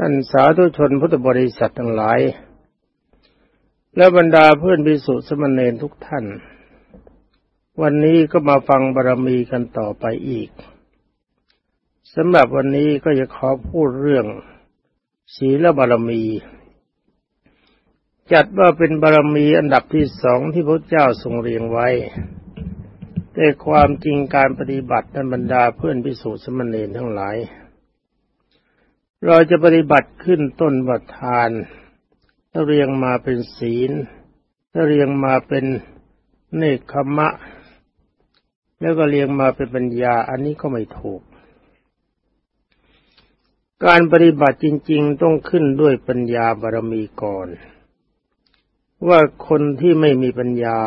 ท่านสาธุชนพุทธบริษัททั้งหลาย และบรรดาเพื่อนพิสุสมณเณรทุกท่าน วันนี้ก็มาฟังบารรมีกันต่อไปอีกสำหรับวันนี้ก็จะขอพูดเรื่องศีลบารรมี จัดว่าเป็นบารรมีอันดับที่สองที่พระเจ้าทรงเรียงไว้แต่ความจริงการปฏิบัตินั้นบรรดาเพื่อนพิสุสมณเณรทั้งหลาย เราจะปฏิบัติขึ้นต้นวัทานถ้าเรียงมาเป็นศีลถ้าเรียงมาเป็นเนคขมะ แล้วก็เรียงมาเป็นปัญญา อันนี้ก็ไม่ถูก การปฏิบัติจริง ๆ ต้องขึ้นด้วยปัญญาบารมีก่อน ว่าคนที่ไม่มีปัญญา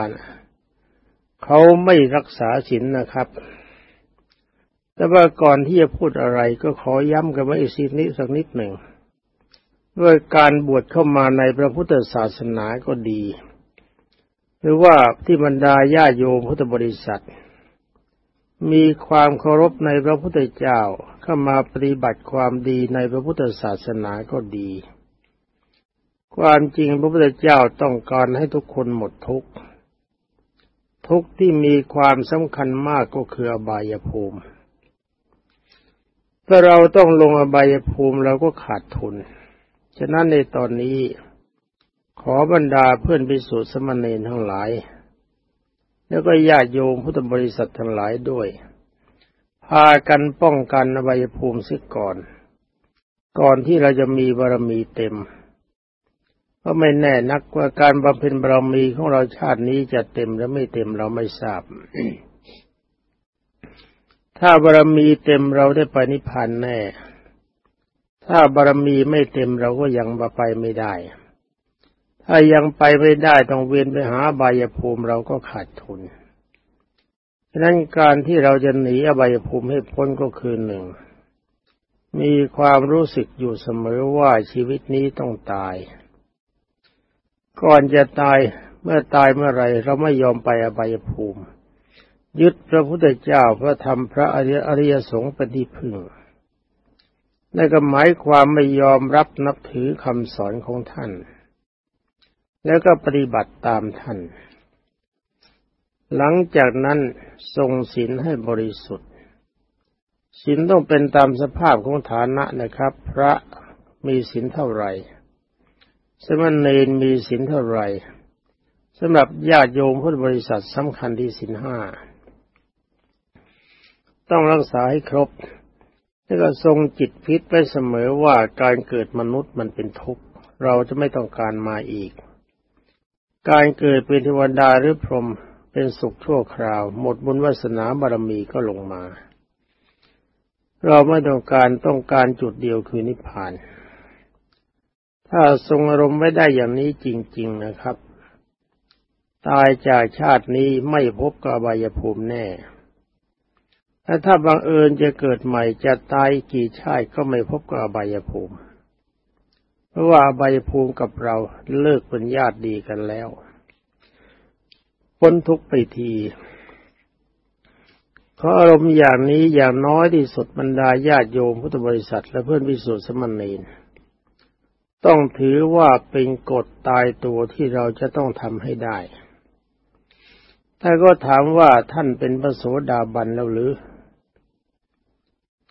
เขาไม่รักษาศีลนนะครับ แต่ว่าก่อนที่จะพูดอะไรก็ขอย้ำกันไว้อีกนิดสักนิดหนึ่งด้วยการบวชเข้ามาในพระพุทธศาสนาก็ดี หรือว่าที่บรรดาญาโยมพุทธบริษัท มีความเคารพในพระพุทธเจ้าเข้ามาปฏิบัติความดีในพระพุทธศาสนาก็ดี ความจริงพระพุทธเจ้าต้องการให้ทุกคนหมดทุกข์ทุกที่มีความสำคัญมากก็คืออบายภูมิ ถ้าเราต้องลงอบายภูมิเราก็ขาดทุน ฉะนั้นในตอนนี้ ขอบรรดาเพื่อนพิสุทธิสมณีทั้งหลาย แล้วก็ญาติโยมพุทธบริษัททั้งหลายด้วย พากันป้องกันอบายภูมิซิก่อน ก่อนที่เราจะมีบารมีเต็มเพราะไม่แน่นักว่าการบำเพ็ญบารมีของเราชาตินี้จะเต็มหรือไม่เต็มเราไม่ทราบ ถ้าบารมีเต็มเราได้ไปนิพพานแน่ ถ้าบารมีไม่เต็มเราก็ยังไปไม่ได้ ถ้ายังไปไม่ได้ต้องเวียนไปหาบายภูมิเราก็ขาดทุนฉะนั้นการที่เราจะหนีอบายภูมิให้พ้นก็คือหนึ่ง มีความรู้สึกอยู่เสมอว่าชีวิตนี้ต้องตาย ก่อนจะตายเมื่อตายเมื่อไรเราไม่ยอมไปอบายภูมิ ยึดพระพุทธเจ้าพระธรรมพระอริยสงฆ์เป็นที่พึ่งนั่นก็หมายความไม่ยอมรับนับถือคำสอนของท่าน แล้วก็ปฏิบัติตามท่าน หลังจากนั้นทรงศีลให้บริสุทธิ์ศีลต้องเป็นตามสภาพของฐานะนะครับ พระมีศีลเท่าไหร่ สมณเณรมีศีลเท่าไหร่สำหรับญาติโยมพุทธบริษัทสำคัญที่ศีลห้า ต้องรักษาให้ครบแล้วก็ทรงจิตพิษไปเสมอว่าการเกิดมนุษย์มันเป็นทุกข์ เราจะไม่ต้องการมาอีก การเกิดเป็นเทวดาหรือพรหมเป็นสุขชั่วคราว หมดบุญวาสนาบารมีก็ลงมา เราไม่ต้องการต้องการจุดเดียวคือนิพพาน ถ้าทรงอารมณ์ไม่ได้อย่างนี้จริง ๆนะครับ ตายจากชาตินี้ไม่พบกับใบายภูมิแน่ และถ้าบังเอิญจะเกิดใหม่จะตายกี่ชาติก็ไม่พบกับอบายภูมิ เพราะว่าอบายภูมิกับเราเลิกเป็นญาติดีกันแล้ว พ้นทุกไปทีขออารมณ์อย่างนี้อย่างน้อยที่สุดบรรดาญาติโยมพุทธบริษัท และเพื่อนวิสุทธิสมณีนต้องถือว่าเป็นกฎตายตัวที่เราจะต้องทำให้ได้ ถ้าก็ถามว่าท่านเป็นพระโสดาบันแล้วหรือ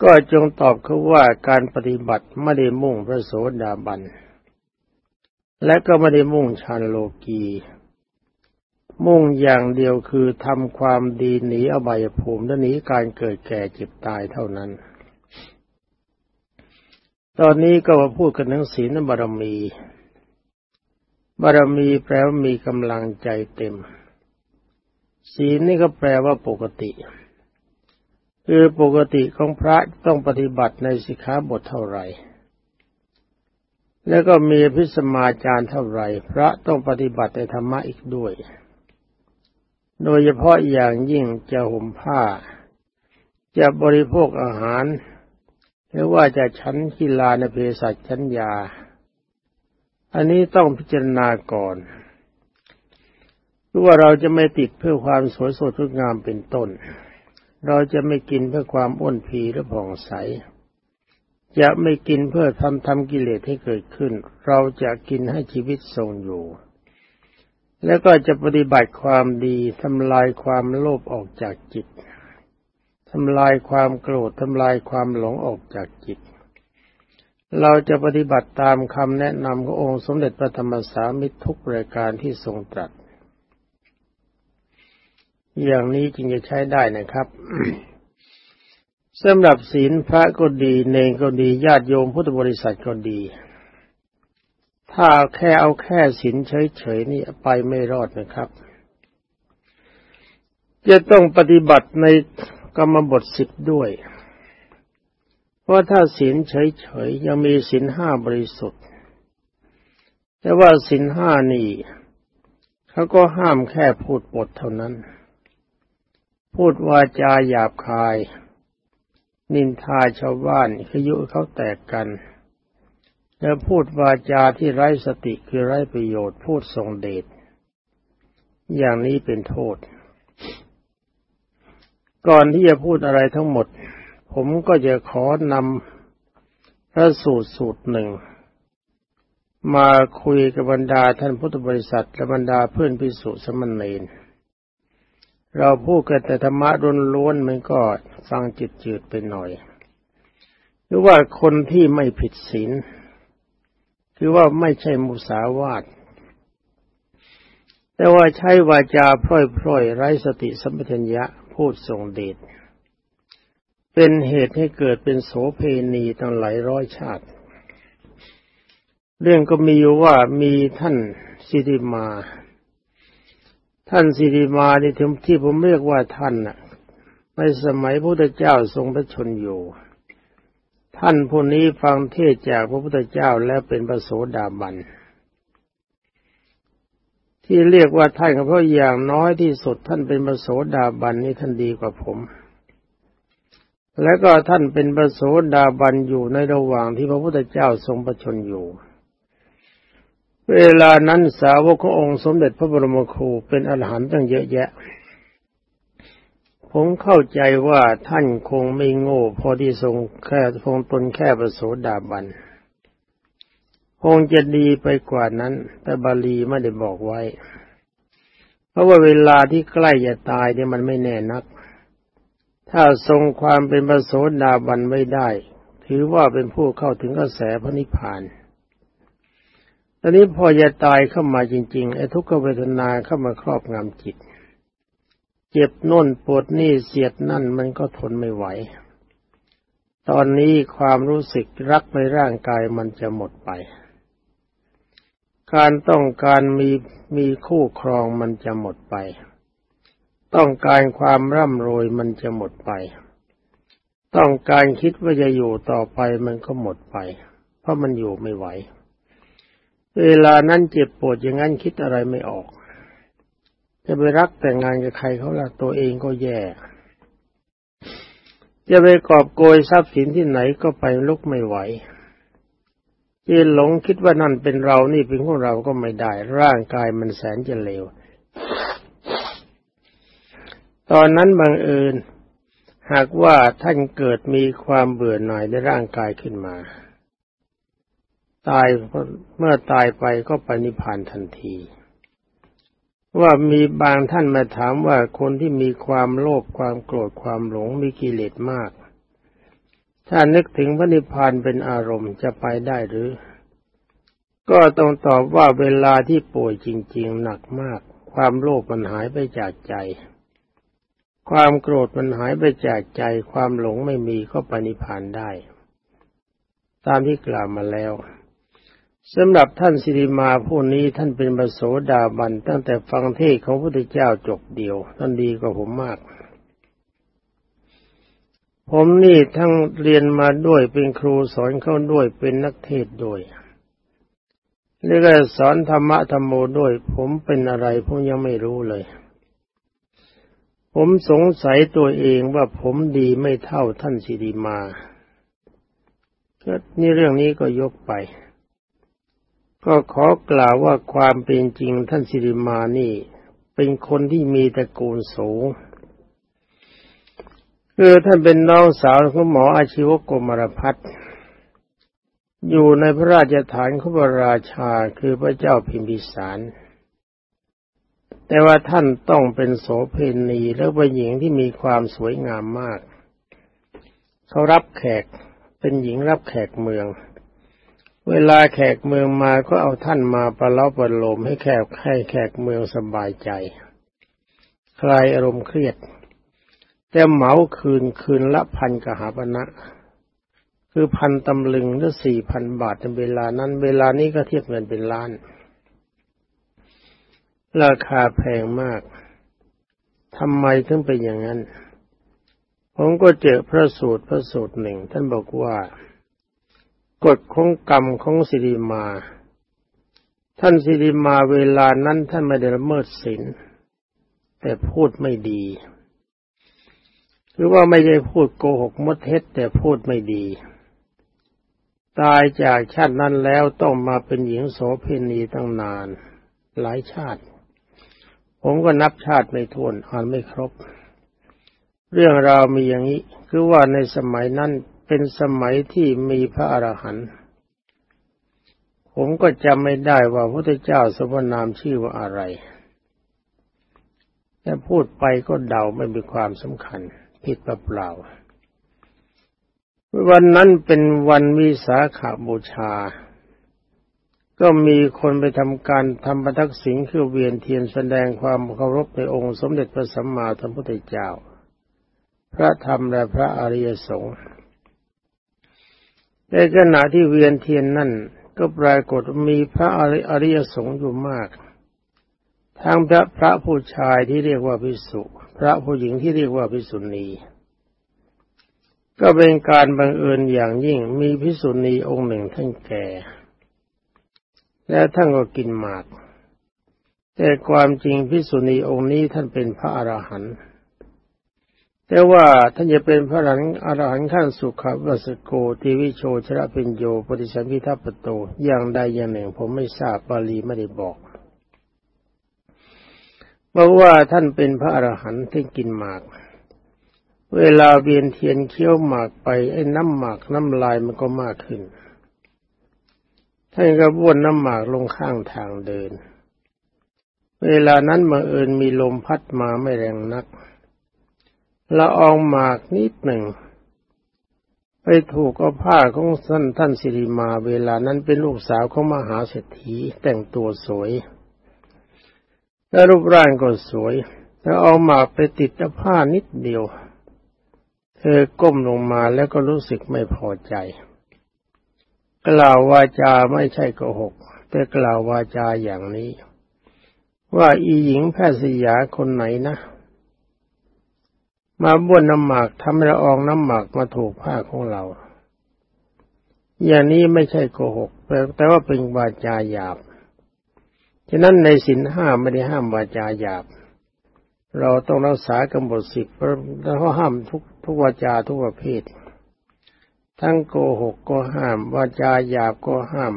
ก็จงตอบเขาว่าการปฏิบัติไม่ได้มุ่งพระโสดาบัน และก็ไม่ได้มุ่งฌานโลกี มุ่งอย่างเดียวคือทำความดีหนีอบายภูมิและหนีการเกิดแก่เจ็บตายเท่านั้น ตอนนี้ก็มาพูดกันถึงศีลบารมี บารมีแปลว่ามีกำลังใจเต็ม ศีลนี่ก็แปลว่าปกติ คือปกติของพระต้องปฏิบัติในสิกขาบทเท่าไหร่ แล้วก็มีพิสมาจาร์เท่าไหร่ พระต้องปฏิบัติในธรรมะอีกด้วย โดยเฉพาะอย่างยิ่งจะห่มผ้า จะบริโภคอาหาร หรือว่าจะชั้นกีฬาในเภสัชชั้นยา อันนี้ต้องพิจารณาก่อนรู้ว่าเราจะไม่ติดเพื่อความสวยสดงดงามเป็นต้น เราจะไม่กินเพื่อความอ้วนพีหรือผ่องใส จะไม่กินเพื่อทำทำกิเลสให้เกิดขึ้น เราจะกินให้ชีวิตทรงอยู่ แล้วก็จะปฏิบัติความดีทำลายความโลภออกจากจิตทำลายความโกรธทำลายความหลงออกจากจิต เราจะปฏิบัติตามคำแนะนำขององค์สมเด็จพระธรรมสามิตรทุกรายการที่ทรงตรัส อย่างนี้จึงจะใช้ได้นะครับสำหรับศีลพระก็ดีเนงก็ดีญาติโยมพุทธบริษัทก็ดี ถ้าแค่เอาแค่ศีลเฉยๆนี่ไปไม่รอดนะครับ จะต้องปฏิบัติในกรรมบทสิบด้วย เพราะถ้าศีลเฉยๆยังมีศีลห้าบริสุทธิ์ แต่ว่าศีลห้านี่เขาก็ห้ามแค่พูดบทเท่านั้น พูดวาจาหยาบคาย นินทาชาวบ้านขยุเขาแตกกัน แล้วพูดวาจาที่ไร้สติคือไร้ประโยชน์พูดทรงเดชอย่างนี้เป็นโทษ ก่อนที่จะพูดอะไรทั้งหมด ผมก็จะขอนำพระสูตรสูตรหนึ่ง มาคุยกับบรรดาท่านพุทธบริษัทและบรรดาเพื่อนพิสุสมณเณร เราพูดกันแต่ธรรมะล้วนๆมันก็ฟังจิตจืดไปหน่อย หรือว่าคนที่ไม่ผิดศีลคือว่าไม่ใช่มุสาวาทแต่ว่าใช้วาจาพร่อยๆไร้สติสัมปชัญญะพูดทรงเดชเป็นเหตุให้เกิดเป็นโสเพณีตั้งหลายร้อยชาติ เรื่องก็มีอยู่ว่ามีท่านสิริมา ท่านสิริมาที่ที่ผมเรียกว่าท่านน่ะในสมัยพระพุทธเจ้าทรงพระชนอยู่ ท่านผู้นี้ฟังเทศจากพระพุทธเจ้าแล้วเป็นพระโสดาบัน ที่เรียกว่าท่านก็เพราะอย่างน้อยที่สุดท่านเป็นพระโสดาบันนี่ท่านดีกว่าผม แล้วก็ท่านเป็นพระโสดาบันอยู่ในระหว่างที่พระพุทธเจ้าทรงประชนอยู่ เวลานั้นสาวกขององค์สมเด็จพระบรมครูเป็นอรหันต์ตั้งเยอะแยะ ผมเข้าใจว่าท่านคงไม่โง่พอที่ทรงแค่ทรงตนแค่ประโสดาบัน คงจะดีไปกว่านั้น แต่บาลีไม่ได้บอกไว้ เพราะว่าเวลาที่ใกล้จะตายเนี่ยมันไม่แน่นัก ถ้าทรงความเป็นประโสดาบันไม่ได้ ถือว่าเป็นผู้เข้าถึงกระแสพระนิพพาน ตอนนี้พอจะตายเข้ามาจริงๆไอ้ทุกขเวทนาเข้ามาครอบงำจิต เจ็บน่นปวดนี่เสียดนั่นมันก็ทนไม่ไหว ตอนนี้ความรู้สึกรักในร่างกายมันจะหมดไป การต้องการมีมีคู่ครองมันจะหมดไป ต้องการความร่ำรวยมันจะหมดไป ต้องการคิดว่าจะอยู่ต่อไปมันก็หมดไป เพราะมันอยู่ไม่ไหว เวลานั้นเจ็บปวดอย่างนั้นคิดอะไรไม่ออก จะไปรักแต่งงานกับใครเขาละตัวเองก็แย่ จะไปกอบโกยทรัพย์สินที่ไหนก็ไปลุกไม่ไหวจีหลงคิดว่านั่นเป็นเรานี่เป็นของเราก็ไม่ได้ ร่างกายมันแสนจะเลว ตอนนั้นบังเอิญหากว่าท่านเกิดมีความเบื่อหน่ายในร่างกายขึ้นมา ตายเมื่อตายไปก็ไปนิพพานทันที ว่ามีบางท่านมาถามว่าคนที่มีความโลภความโกรธความหลงมีกิเลสมาก ถ้านึกถึงพระนิพพานเป็นอารมณ์จะไปได้หรือ ก็ต้องตอบว่าเวลาที่ป่วยจริง ๆ หนักมาก ความโลภมันหายไปจากใจ ความโกรธมันหายไปจากใจ ความหลงไม่มีก็ไปนิพพานได้ตามที่กล่าวมาแล้ว สำหรับท่านสิริมาผู้นี้ท่านเป็นบโสดาบันตั้งแต่ฟังเทศของพระพุทธเจ้าจบเดียว ท่านดีกว่าผมมาก ผมนี่ทั้งเรียนมาด้วยเป็นครูสอนเขาด้วยเป็นนักเทศด้วยแล้วก็สอนธรรมะธรรมโมด้วย ผมเป็นอะไรผมยังไม่รู้เลย ผมสงสัยตัวเองว่าผมดีไม่เท่าท่านสิริมาก็นี่เรื่องนี้ก็ยกไป ก็ขอกล่าวว่าความเป็นจริงท่านสิริมานี่ เป็นคนที่มีตระกูลสูงคือท่านเป็นน้องสาวของหมออาชีวกรมรพัฒน์อยู่ในพระราชฐานของพระราชาคือพระเจ้าพิมพิสาร แต่ว่าท่านต้องเป็นโสเพณีและเป็นหญิงที่มีความสวยงามมาก เขารับแขกเป็นหญิงรับแขกเมือง เวลาแขกเมืองมาก็เอาท่านมาประลาะประโลมให้แขกให้แขกเมืองสบายใจ คลายอารมณ์เครียด แต่เหมาคืนคืนละพันกหาปณะคือพันตำลึงหรือสี่พันบาทในเวลานั้น เวลานี้ก็เทียบเงินเป็นล้าน ราคาแพงมากทำไมถึงเป็นอย่างนั้น ผมก็เจอพระสูตรพระสูตรหนึ่ง ท่านบอกว่า กฎของกรรมของสิริมา ท่านสิริมาเวลานั้นท่านไม่ได้ละเมิดศีลแต่พูดไม่ดี หรือว่าไม่ใช่พูดโกหกมดเท็จแต่พูดไม่ดี ตายจากชาตินั้นแล้วต้องมาเป็นหญิงโสเภณีตั้งนาน หลายชาติ ผมก็นับชาติไม่ถ้วนอ่านไม่ครบ เรื่องราวมีอย่างนี้ คือว่าในสมัยนั้น เป็นสมัยที่มีพระอรหันต์ผมก็จำไม่ได้ว่าพระพุทธเจ้าสมนามชื่อว่าอะไรแต่พูดไปก็เดาไม่มีความสำคัญ ผิดเปล่าวันนั้นเป็นวันวิสาขาบูชา ก็มีคนไปทำการทำประทักษิณคือเวียนเทียนแสดงความเคารพในองค์สมเด็จพระสัมมาสัมพุทธเจ้า พระธรรมและพระอริยสงฆ์ ในขณะที่เวียนเทียนนั่นก็ปรากฏมีพระอริยสงฆ์อยู่มาก ทั้งพระพระผู้ชายที่เรียกว่าพิสุพระผู้หญิงที่เรียกว่าพิสุณี ก็เป็นการบังเอิญอย่างยิ่งมีพิสุณีองค์หนึ่งท่านแก่ และท่านก็กินหมาก แต่ความจริงพิสุณีองค์นี้ท่านเป็นพระอรหันต์ แต่ว่าท่านจะเป็นพระหลันอรหันต์ขั้นสุขวัสโกติวิโชชระปิญโยปฏิสัมพิทัปโตอย่างใดอย่างหนึ่ง ผมไม่ทราบบาลีไม่ได้บอกเพราะว่าท่านเป็นพระอรหันต์ที่กินหมาก เวลาเวียนเทียนเคี้ยวหมากไปไอ้น้ำหมากน้ำลายมันก็มากขึ้นท่านก็บ้วนน้ำหมากลงข้างทางเดิน เวลานั้นมาเอิญมีลมพัดมาไม่แรงนัก ละอองหมากนิดหนึ่ง ไปถูกเอาผ้าของท่านท่านสิริมาเวลานั้นเป็นลูกสาวของมหาเศรษฐีแต่งตัวสวย และรูปร่างก็สวยแล้วเอาหมากไปติดผ้านิดเดียว เธอก้มลงมาแล้วก็รู้สึกไม่พอใจ กล่าววาจาไม่ใช่โกหก แต่กล่าววาจาอย่างนี้ ว่าอีหญิงแพทย์สยาคนไหนนะ มาบ้วนน้ำหมากทำละอองน้ำหมากมาถูกผ้าของเรา อย่างนี้ไม่ใช่โกหกแต่ว่าเป็นวาจาหยาบ ฉะนั้นในสินห้าไม่ได้ห้ามวาจาหยาบ เราต้องรักษากำหนดสิบเพราะห้ามทุกทุกวาจาทุกประเภท ทั้งโกหกก็ห้าม วาจาหยาบก็ห้าม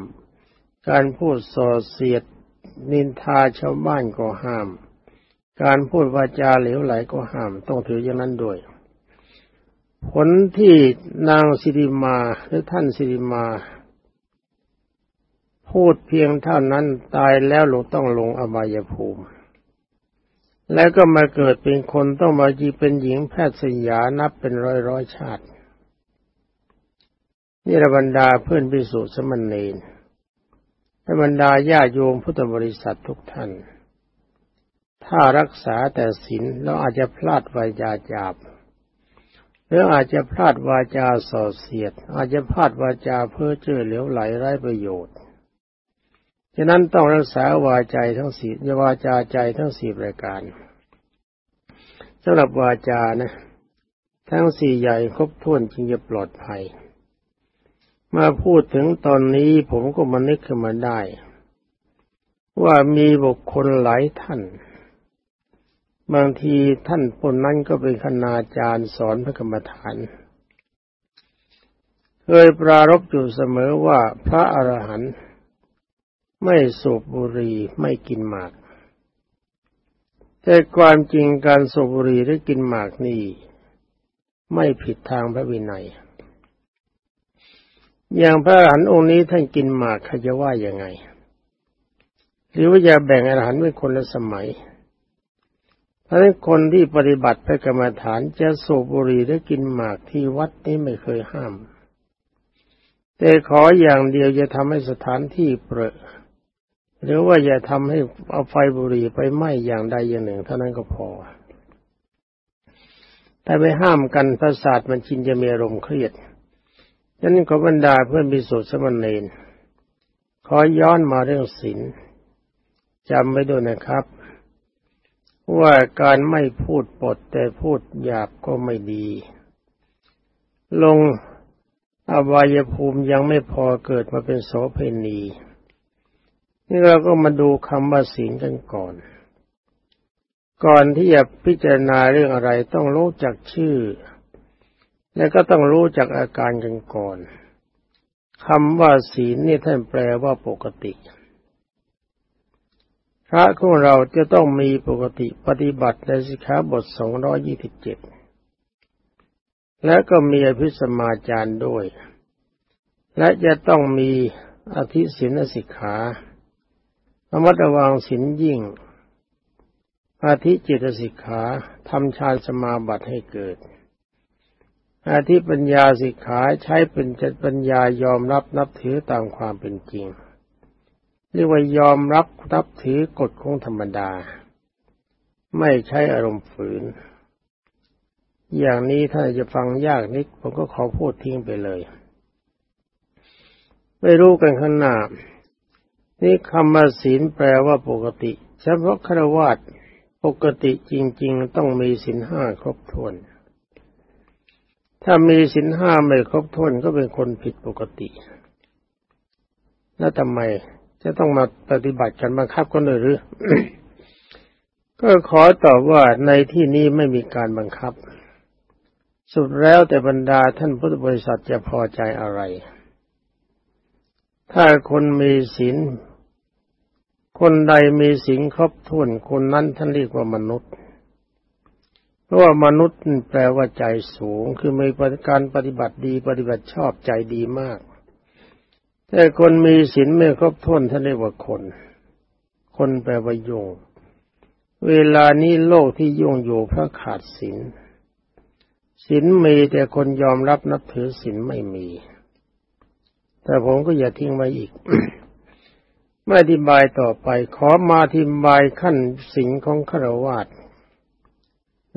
การพูดส่อเสียดนินทาชาวบ้านก็ห้าม การพูดวาจาเหลวไหลก็ห้ามต้องถืออย่างนั้นด้วย ผลที่นางสิริมาหรือท่านสิริมา พูดเพียงเท่านั้นตายแล้วลงต้องลงอบายภูมิ แล้วก็มาเกิดเป็นคนต้องมาจีเป็นหญิงแพทย์สยานับเป็นร้อยร้อยชาตินี่ระบรรดาเพื่อนพิสุสมณเณรระบรรดาญาโยมพุทธบริษัททุกท่าน ถ้ารักษาแต่ศีลเราอาจจะพลาดวาจาจาบหรืออาจจะพลาดวาจาส่อเสียด อาจจะพลาดวาจาเพื่อเจือเหลวไหลไร้ประโยชน์ฉะนั้นต้องรักษาวาใจทั้งสี่วาจาใจทั้งสี่รายการสำหรับวาจานะ ทั้งสี่ใหญ่ครบถ้วนจึงจะปลอดภัย มาพูดถึงตอนนี้ผมก็มานึกขึ้นมาได้ ว่ามีบุคคลหลายท่าน บางทีท่านคนนั้นก็เป็นคณาจารย์สอนพระกรรมฐาน เคยปรารบอยู่เสมอว่าพระอรหันต์ไม่สูบบุหรี่ไม่กินหมาก แต่ความจริงการสูบบุหรี่หรือกินหมากนี่ไม่ผิดทางพระวินัย อย่างพระอรหันต์องค์นี้ท่านกินหมากเขาจะว่ายังไง หรือว่าจะแบ่งอรหันต์เป็นคนละสมัย เพราะคนที่ปฏิบัติพระกรรมฐานจะสูบบุหรี่และกินหมากที่วัดนี้ไม่เคยห้าม แต่ขออย่างเดียวจะทำให้สถานที่เปรอะหรือว่าอย่าทำให้เอาไฟบุหรี่ไปไหม้อย่างใดอย่างหนึ่ง เท่านั้นก็พอ แต่ไปห้ามกันประสาทมันชินจะมีอารมณ์เครียดฉะนั้นขอบรรดาเพื่อนบิสุทธิสมณเณรขอย้อนมาเรื่องศีลจำไว้ด้วยนะครับ ว่าการไม่พูดปดแต่พูดหยาบก็ไม่ดี ลงอบายภูมิยังไม่พอเกิดมาเป็นโสเพณีนี่เราก็มาดูคำว่าศีลกันก่อน ก่อนที่จะพิจารณาเรื่องอะไรต้องรู้จักชื่อ และก็ต้องรู้จักอาการกันก่อนคำว่าศีลนี่ท่านแปลว่าปกติ พระของเราจะต้องมีปกติปฏิบัติในสิกขาบท227และก็มีอภิสมาจารย์ด้วย และจะต้องมีอธิศินสิกขาระมัดระวังศีลยิ่ง อาทิจิตสิกขาทำฌานสมาบัติให้เกิด อาทิปัญญาสิกขาใช้เป็นจัตปัญญายอมรับนับถือตามความเป็นจริง เรียกว่ายอมรับนับถือกฎของธรรมดา ไม่ใช้อารมณ์ฝืน อย่างนี้ถ้าจะฟังยากนิดผมก็ขอพูดทิ้งไปเลย ไม่รู้กันข้างหน้า นี่คำว่าศีลแปลว่าปกติเฉพาะครวาสปกติจริง ๆ ต้องมีศีลห้าครบถ้วน ถ้ามีศีลห้าไม่ครบถ้วนก็เป็นคนผิดปกติ แล้วทำไม จะต้องมาปฏิบัติกันบังคับกันเลยหรือ ก็ขอตอบว่าในที่นี้ไม่มีการบังคับ สุดแล้วแต่บรรดาท่านพุทธบริษัทจะพอใจอะไร ถ้าคนมีศีลคนใดมีสิ่งครบถ้วนคนนั้นท่านเรียกว่ามนุษย์ เพราะว่ามนุษย์แปลว่าใจสูง คือมีการปฏิบัติดีปฏิบัติชอบใจดีมาก แต่คนมีศีลไม่ครบถ้วนท่านเรียกว่าคน คนแปลว่ายุ่งเวลานี้โลกที่ยุ่งอยู่เพราะขาดศีลศีลมีแต่คนยอมรับนับถือศีลไม่มี แต่ผมก็อย่าทิ้งไว้อีกไม่อธิบายต่อไป ขอมาอธิบายขั้นสิ่งของฆราวาส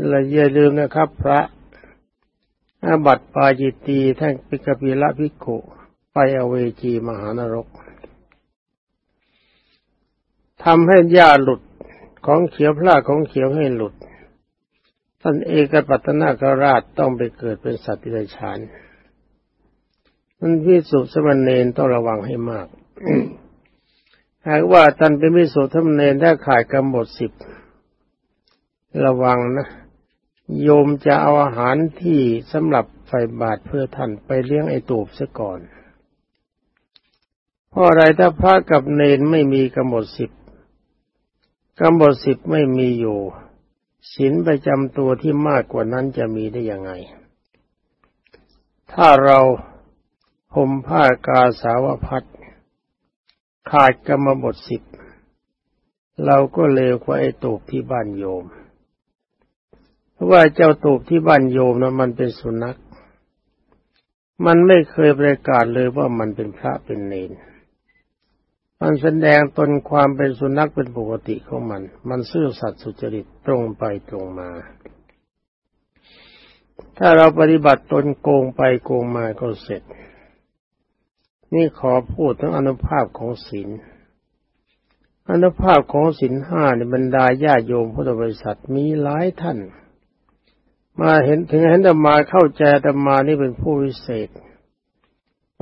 และอย่าลืมนะครับ พระอาบัติปาจิตตีท่านปิกปิละพิกุ ไปอเวจีมหานรกทำให้ญาหลุดของเขียวพระของเขียวให้หลุด ท่านเอกปัตนากราชต้องไปเกิดเป็นสัตว์ดิเรกชันมันพิสุสมณเณรต้องระวังให้มากหากว่าท่านเป็นมิสุทธมเนรถ้าขาดกำหนดสิบระวังนะ โยมจะเอาอาหารที่สำหรับใส่บาตรเพื่อท่านไปเลี้ยงไอตูบซะก่อน เพราะอะไรถ้าพระกับเนรไม่มีกำหนดสิบกำหนดสิบไม่มีอยู่ศีลประจำตัวที่มากกว่านั้นจะมีได้ยังไง ถ้าเราห่มผ้ากาสาวพัดขาดกรรมบทสิบเราก็เลวกว่าไอ้ตูบที่บ้านโยม เพราะว่าเจ้าตูบที่บ้านโยมนะมันเป็นสุนัข มันไม่เคยประกาศเลยว่ามันเป็นพระเป็นเนร มันแสดงตนความเป็นสุนัขเป็นปกติของมัน มันซื่อสัตย์สุจริตตรงไปตรงมา ถ้าเราปฏิบัติตนโกงไปโกงมาก็เสร็จ นี่ขอพูดถึงอนุภาพของศีล อนุภาพของศีลห้าในบรรดาญาโยมพุทธบริษัทมีหลายท่าน มาเห็นถึงเห็นธรรมาเข้าใจธรรมานี่เป็นผู้วิเศษ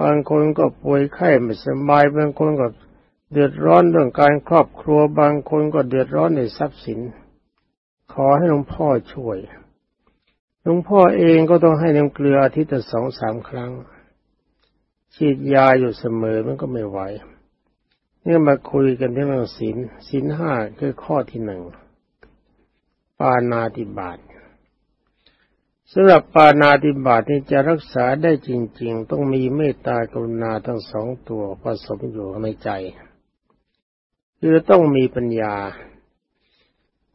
บางคนก็ป่วยไข้ไม่สบายบางคนก็ เดือดร้อนเรื่องการครอบครัวบางคนก็เดือดร้อนในทรัพย์สิน ขอให้หลวงพ่อช่วยหลวงพ่อเองก็ต้องให้น้ำเกลืออาทิตย์ละสองสามครั้ง ฉีดยาอยู่เสมอมันก็ไม่ไหวเนี่ยมาคุยกันที่เรื่องศีลศีลห้าคือข้อที่หนึ่งปานาติบาตสำหรับปานาติบาตนี่จะรักษาได้จริง ๆ ต้องมีเมตตากรุณาทั้งสองตัวผสมอยู่ในใจ คือต้องมีปัญญา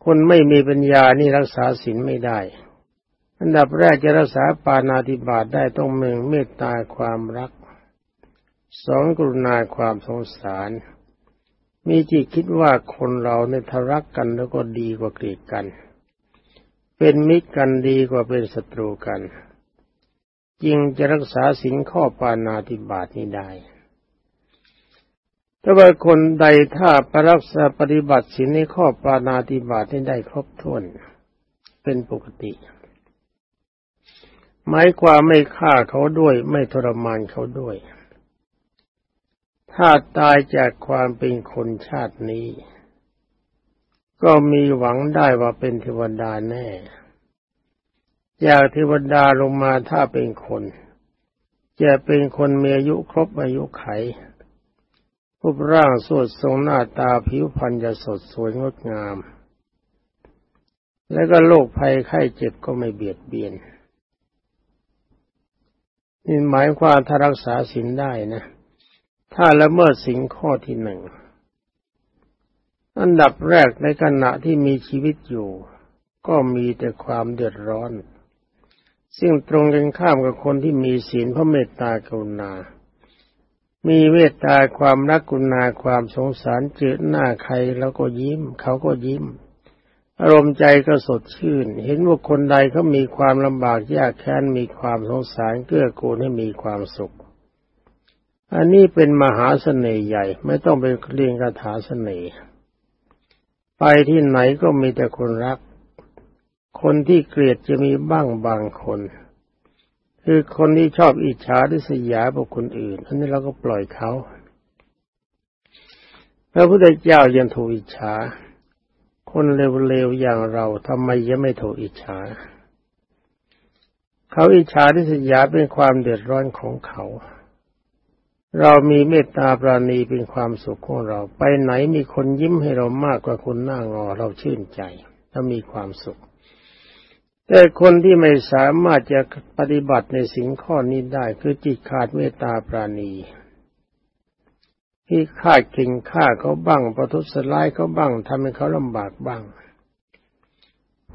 คนไม่มีปัญญานี่รักษาศีลไม่ได้ อันดับแรกจะรักษาปานาติบาตได้ต้องมึงเมตตาความรัก สองกรุณาความสงสาร มีจิตคิดว่าคนเราในทารักกันแล้วก็ดีกว่าเกลียดกัน เป็นมิตรกันดีกว่าเป็นศัตรูกัน จึงจะรักษาสินข้อปานาติบาตนี้ได้ ถ้าว่าคนใดถ้าปรักษาปฏิบัติสินในข้อปานาติบาตนี้ได้ครบถ้วนเป็นปกติ หมายความไม่ฆ่าเขาด้วยไม่ทรมานเขาด้วย ถ้าตายจากความเป็นคนชาตินี้ ก็มีหวังได้ว่าเป็นเทวดาแน่จากเทวดาลงมาถ้าเป็นคน จะเป็นคนมีอายุครบอายุไข รูปร่างสดทรงหน้าตาผิวพรรณจะสดสวยงดงาม และก็โรคภัยไข้เจ็บก็ไม่เบียดเบียนนี่หมายความถ้ารักษาศีลได้นะ ถ้าละเมิดศีลข้อที่หนึ่ง อันดับแรกในขณะที่มีชีวิตอยู่ ก็มีแต่ความเดือดร้อน ซึ่งตรงกันข้ามกับคนที่มีศีลพระเมตตากรุณา มีเมตตาความรักกุณาความสงสารเจอหน้าใครแล้วก็ยิ้ม เขาก็ยิ้ม อารมณ์ใจก็สดชื่น เห็นว่าคนใดเขามีความลำบากยากแค้นมีความสงสารเกื้อกูลให้มีความสุข อันนี้เป็นมหาเสน่ห์ใหญ่ ไม่ต้องไปเรียนคาถาเสน่ห์ไปที่ไหนก็มีแต่คนรัก คนที่เกลียดจะมีบ้างบางคน คือคนที่ชอบอิจฉาหรือสยาบุคคลอื่น อันนี้เราก็ปล่อยเขาพระพุทธเจ้ายังถูกอิจฉา คนเลวๆอย่างเราทำไมยังไม่ถูกอิจฉา เขาอิจฉาทิสยาเป็นความเดือดร้อนของเขา เรามีเมตตาปราณีเป็นความสุขของเรา ไปไหนมีคนยิ้มให้เรามากกว่าคนหน้างอ เราชื่นใจและมีความสุข แต่คนที่ไม่สามารถจะปฏิบัติในสิ่งข้อนี้ได้คือจิตขาดเมตตาปราณีที่ฆ่ากินฆ่าเขาบ้างประทุษร้ายเขาบ้างทำให้เขาลำบากบ้าง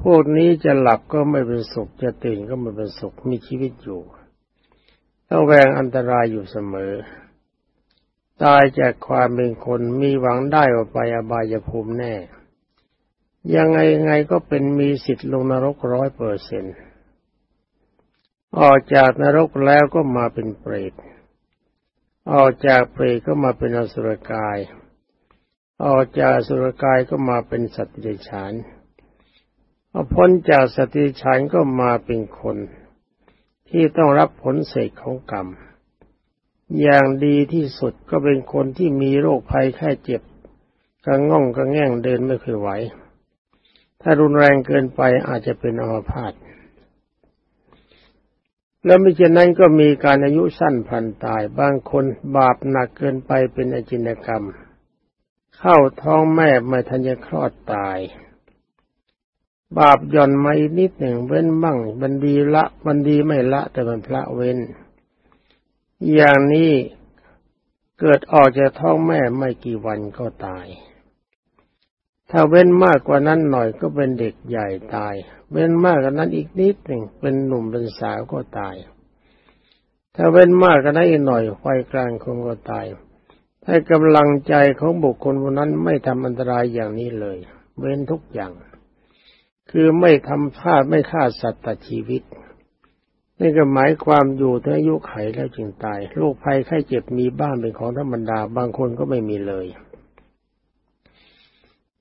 พวกนี้จะหลับก็ไม่เป็นสุขจะตื่นก็ไม่เป็นสุขมีชีวิตอยู่ต้องแวงอันตรายอยู่เสมอ ตายจากความเป็นคนมีหวังได้ว่าไปอบายภูมิแน่ ยังไงไงก็เป็นมีสิทธิ์ลงนรกร้อยเปอร์เซ็นต์ออกจากนรกแล้วก็มาเป็นเปรต ออกจากเปรตก็มาเป็นอสุรกาย ออกจากอสุรกายก็มาเป็นสัตว์เดรัจฉานพอพ้นจากสัตว์เดรัจฉานก็มาเป็นคน ที่ต้องรับผลเศษของกรรม อย่างดีที่สุดก็เป็นคนที่มีโรคภัยแค่เจ็บกระง่องกระแง่งเดินไม่ค่อยไหว ถ้ารุนแรงเกินไปอาจจะเป็นอัมพาตแล้วไม่เช่นนั้นก็มีการอายุสั้นพันตาย บางคนบาปหนักเกินไปเป็นอจินกรรม เข้าท้องแม่ไม่ทันจะคลอดตาย บาปย่อนมาอีกนิดหนึ่งเว้นบ้างบันดีละบันดีไม่ละ แต่มันพระเว้น อย่างนี้เกิดออกจากท้องแม่ไม่กี่วันก็ตาย ถ้าเว้นมากกว่านั้นหน่อยก็เป็นเด็กใหญ่ตาย เว้นมากกว่านั้นอีกนิดหนึ่งเป็นหนุ่มเป็นสาวก็ตาย ถ้าเว้นมากกว่านั้นอีกหน่อยไฟกลางคงก็ตาย ถ้ากำลังใจของบุคคลคนนั้นไม่ทำอันตรายอย่างนี้เลย เว้นทุกอย่าง คือไม่ทำพลาดไม่ฆ่าสัตว์ตัดชีวิตนี่ก็หมายความอยู่ถึงอายุไขแล้วจึงตาย โรคภัยไข้เจ็บมีบ้างเป็นของธรรมดา บางคนก็ไม่มีเลย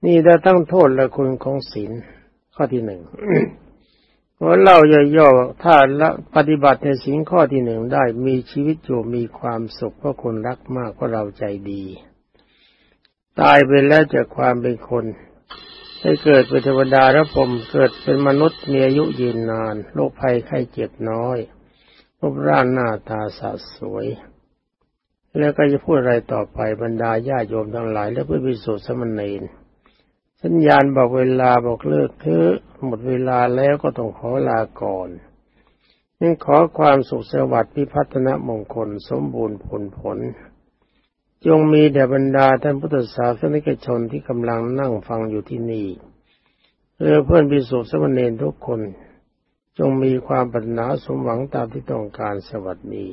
นี่ได้ตั้งโทษและคุณของศีลข้อที่หนึ่งเพราะเล่าย่อๆถ้าละปฏิบัติในสิ่งข้อที่หนึ่งได้มีชีวิตอยู่มีความสุขเพราะคนรักมากเพราะเราใจดี ตายไปแล้วจากความเป็นคนให้เกิดเป็นเทวดาและผมเกิดเป็นมนุษย์มีอายุยืนนานโรคภัยไข้เจ็บน้อยรูปร่างหน้าตาสะสวย แล้วก็จะพูดอะไรต่อไปบรรดาญาโยมทั้งหลาย และเพื่อพิสูจน์สมณีน สัญญาณบอกเวลาบอกเลิกเถอะหมดเวลาแล้วก็ต้องขอลาก่อนนี่ขอความสุขสวัสดิ์พิพัฒนมงคลสมบูรณ์ผลผล จงมีแด่บรรดาท่านพุทธศาสนิกชนที่กำลังนั่งฟังอยู่ที่นี่เรือเพื่อนพิสุทธิสมณเณรทุกคน จงมีความปรารถนาสมหวังตามที่ต้องการสวัสดี